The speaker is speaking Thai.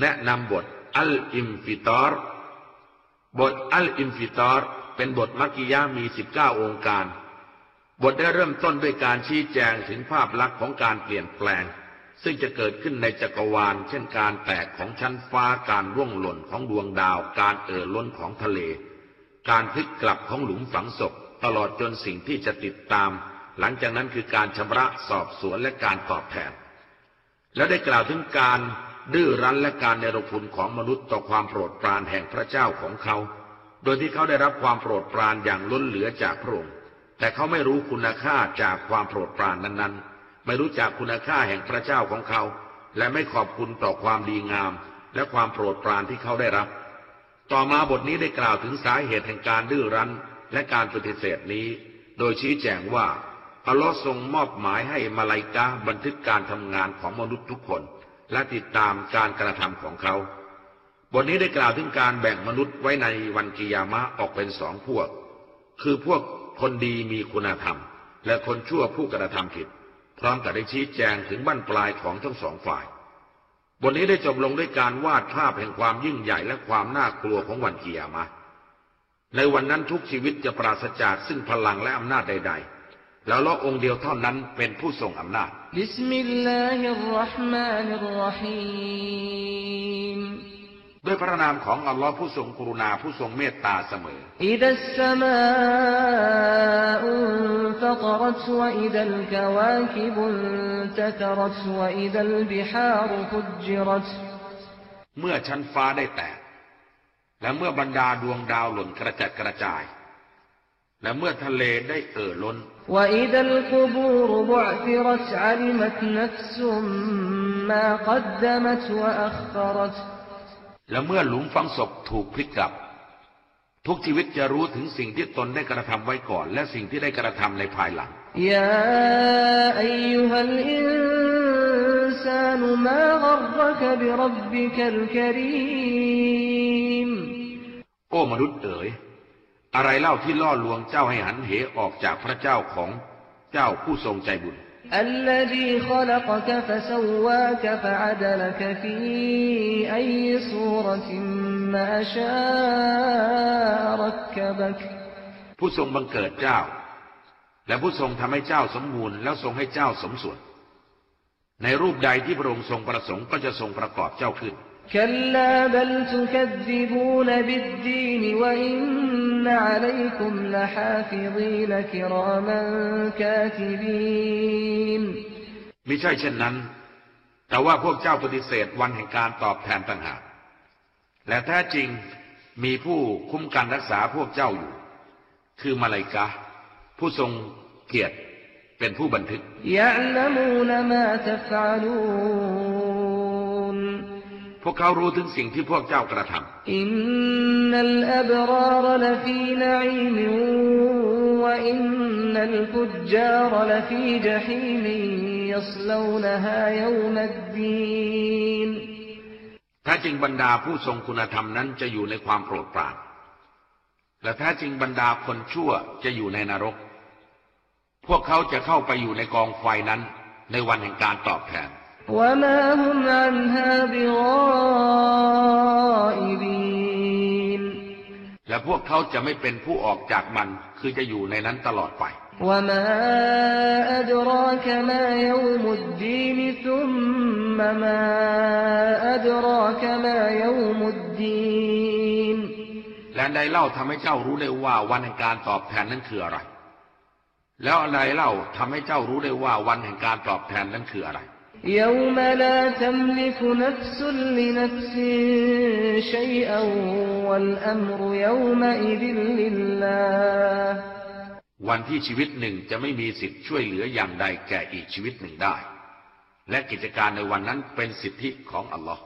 แนะนำบทอัลอินฟิฏอรบทอัลอินฟิฏอรเป็นบทมักกียะฮ์มี 19 โองการ บทได้เริ่มต้นด้วยการชี้แจงถึงภาพลักษณ์ของการเปลี่ยนแปลง ซึ่งจะเกิดขึ้นในจักรวาล เช่นการแตกของชั้นฟ้าการร่วงหล่นของดวงดาว การเอ่อล้นของทะเล การพลิกกลับของหลุมฝังศพ ตลอดจนสิ่งที่จะติดตาม หลังจากนั้นคือการชำระสอบสวนและการตอบแทน และได้กล่าวถึงการ ดื้อรั้นและการเนรคุณของมนุษย์ต่อความโปรดปรานแห่งพระเจ้าของเขา โดยที่เขาได้รับความโปรดปรานอย่างล้นเหลือจากพระองค์ แต่เขาไม่รู้คุณค่าจากความโปรดปรานนั้นๆ ไม่รู้จักคุณค่าแห่งพระเจ้าของเขา และไม่ขอบคุณต่อความดีงาม และความโปรดปรานที่เขาได้รับ ต่อมาบทนี้ได้กล่าวถึงสาเหตุแห่งการดื้อรั้นและการปฏิเสธนี้ โดยชี้แจงว่าอัลลอฮ์ทรงมอบหมายให้มาลายกาบันทึกการทำงานของมนุษย์ทุกคน และติดตามการกระทำของเขา บทนี้ได้กล่าวถึงการแบ่งมนุษย์ไว้ในวันกิยามะออกเป็นสองพวก คือพวกคนดีมีคุณธรรม และคนชั่วผู้กระทำผิด พร้อมกับได้ชี้แจงถึงบั้นปลายของทั้งสองฝ่าย บทนี้ได้จบลงด้วยการวาดภาพแห่งความยิ่งใหญ่และความน่ากลัวของวันกิยามะในวันนั้นทุกชีวิตจะปราศจากซึ่งพลังและอำนาจใด ๆ อัลลอฮ์องค์เดียวเท่านั้นเป็นผู้ทรงอำนาจبسم الله الرحمن الرحيمด้วยพระนามของอัลลอฮ์ผู้ทรงกรุณาผู้ทรงเมตตาเสมอإذا السماء انفطرت وإذا الكواكب انتثرت وإذا البحار فجرتเมื่อชั้นฟ้าได้แตก และเมื่อบรรดาดวงดาวหล่นกระจัดกระจาย และเมื่อทะเลได้เอ่อล้นและเมื่อหลุมฝังศพถูกพลิกกลับ ทุกชีวิตจะรู้ถึงสิ่งที่ตนได้กระทำไว้ก่อน และสิ่งที่ได้กระทำในภายหลังยาอายฮัลอินซานมากรกบรับบิคัลครีมโอ้มนุษย์เอ๋ย อะไรเล่าที่ล่อลวงเจ้าให้หันเหออกจากพระเจ้าของเจ้าผู้ทรงใจบุญ الذي خلقك فسواك فعدلك في أي صورة ما شاء ركبك ผู้ทรงบังเกิดเจ้า และผู้ทรงทำให้เจ้าสมบูรณ์แล้วทรงให้เจ้าสมส่วน ในรูปใดที่พระองค์ทรงประสงค์ก็จะทรงประกอบเจ้าขึ้น كلا بل تكذبون بالدين وإن عليكم لحافظين كراما كاتبين มิใช่เช่นนั้น แต่ว่าพวกเจ้าปฏิเสธวันแห่งการตอบแทนต่างหาก และแท้จริงมีผู้คุ้มกันรักษาพวกเจ้าอยู่ คือมาลายกาผู้ทรงเกียรติเป็นผู้บันทึก يعلمون ما تفعلون พวกเขารู้ถึงสิ่งที่พวกเจ้ากระทำอินนัลอับรารลฟีนัยมวะอินนัลฟุจารลฟีจฮีมยัสลวนฮายามัดดีนถ้าจริงบรรดาผู้ทรงคุณธรรมนั้นจะอยู่ในความโปรดปรานและถ้าจริงบรรดาคนชั่วจะอยู่ในนรก พวกเขาจะเข้าไปอยู่ในกองไฟนั้น ในวันแห่งการตอบแทน وما هم عنها بغائبين และพวกเขาจะไม่เป็นผู้ออกจากมัน คือจะอยู่ในนั้นตลอดไป وما أدراك ما يوم الدين ثم ما أدراك ما يوم الدين และอันใดเล่าทำให้เจ้ารู้ได้ว่าวันแห่งการตอบแทนนั้นคืออะไร แล้วอันใดเล่าทำให้เจ้ารู้ได้ว่าวันแห่งการตอบแทนนั้นคืออะไร يوم لا تملك نفس لنفس شيئا والأمر يومئذ لله วันที่ชีวิตหนึ่งจะไม่มีสิทธิ์ช่วยเหลืออย่างใดแก่อีกชีวิตหนึ่งได้ และกิจการในวันนั้นเป็นสิทธิของอัลลอฮ์